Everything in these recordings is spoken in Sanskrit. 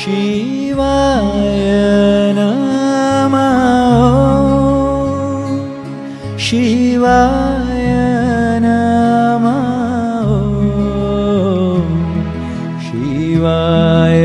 शिवाय नमः। शिवाय नमः। शिवाय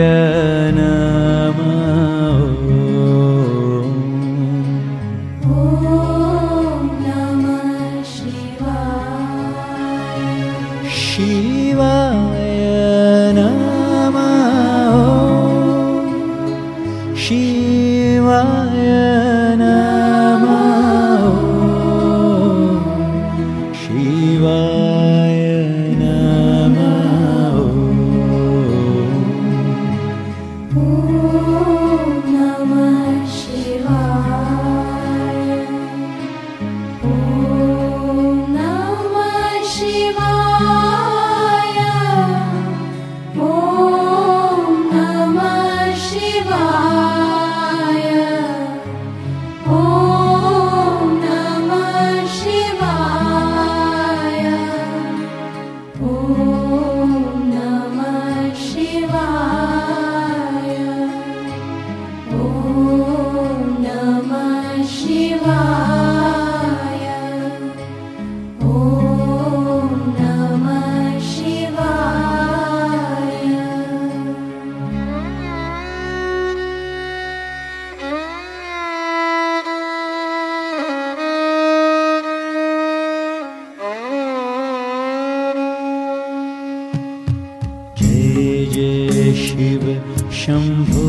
शम्भो।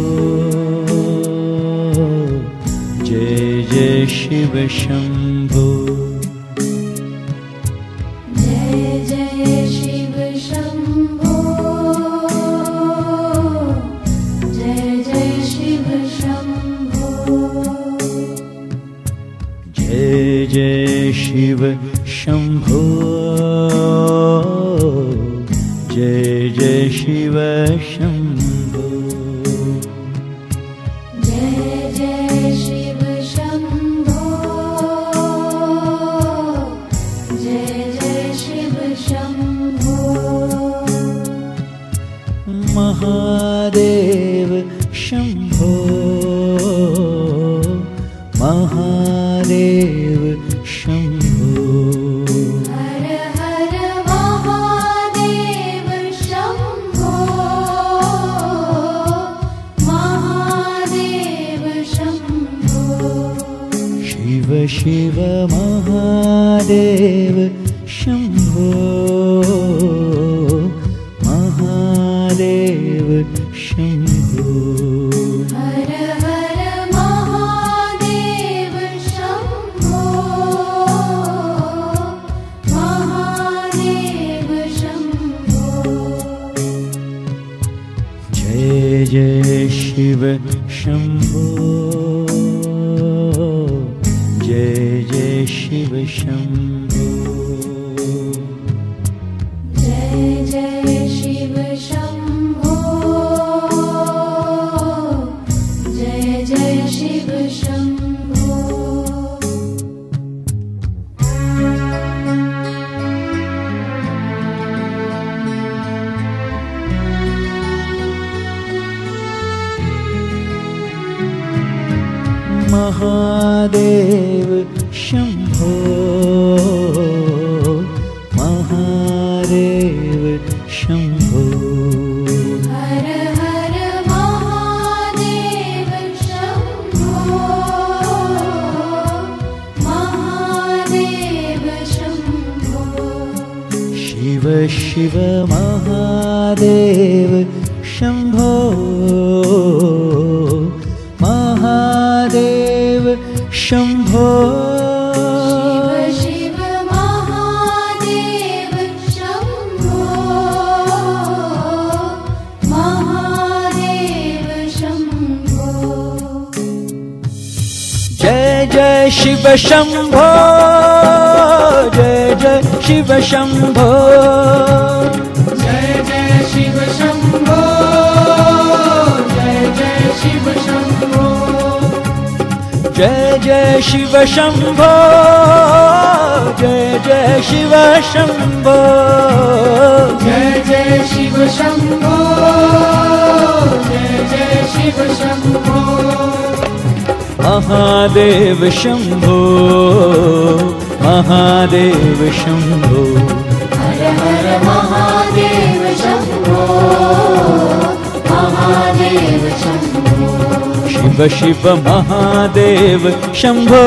जय जय शिव शम्भो। जय जय शिव शम्भो। जय जय शिव शम्भो। जय जय शिव शम्भो। जय जय शिव महादेव शम्भो महादेव शम्भो हर हर महादेव शम्भो महादेव शम्भो जय जय शिव शम्भो जय जय शिव शम्भो जय जय शिव शम्भो महादेव शम्भो शिव महादेव शम्भो। महादेव शम्भो। शिव महादेव शम्भो। महादेव शम्भो। जय जय शिव शम्भो शिव शम्भो जय जय शिव शम्भो जय जय शिव शम्भो जय जय शिव शम्भो जय जय शिव शम्भो जय जय शिव शम्भो जय जय शिव शम्भो महादेव शम्भो महादेव शम्भो। हर हर महादेव शम्भो। महादेव शम्भो। शिव शिव महादेव शम्भो।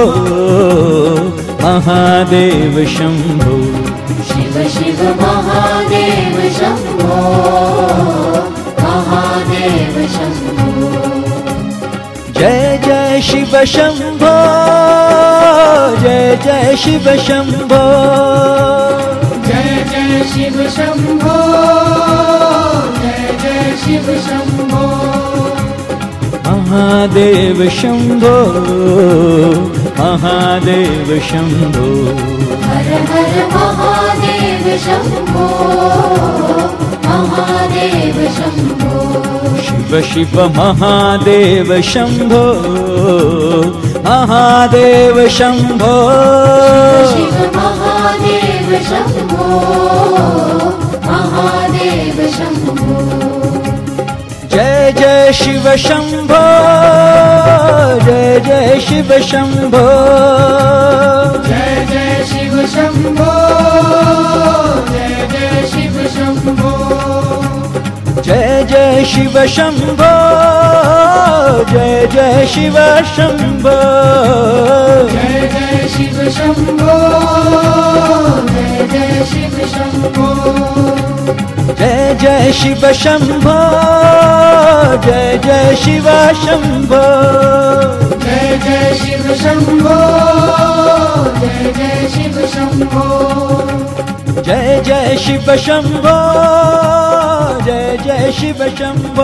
महादेव शम्भो। शिव शिव महादेव शम्भो। महादेव शम्भो। जय जय शिव शम्भो जय जय शिव शम्भो जय जय शिव शम्भो जय जय शिव शम्भो महादेव शम्भो। महादेव शम्भो। हर हर महादेव शम्भो। महादेव शम्भो शिव शिव महादेव शम्भो महादेव शम्भो शिव महादेव शम्भो महादेव शम्भो जय जय शिव शम्भो जय जय शिव शम्भो जय जय शिव शम्भो शिव शम्भो जय जय शिव शम्भो जय जय शिव शम्भो जय जय शिव शम्भो जय जय शिव शम्भो जय जय शिव शम्भो जय जय शिव शम्भो जय जय शिव शम्भो जय जय शिव शम्भो جيش بشنبو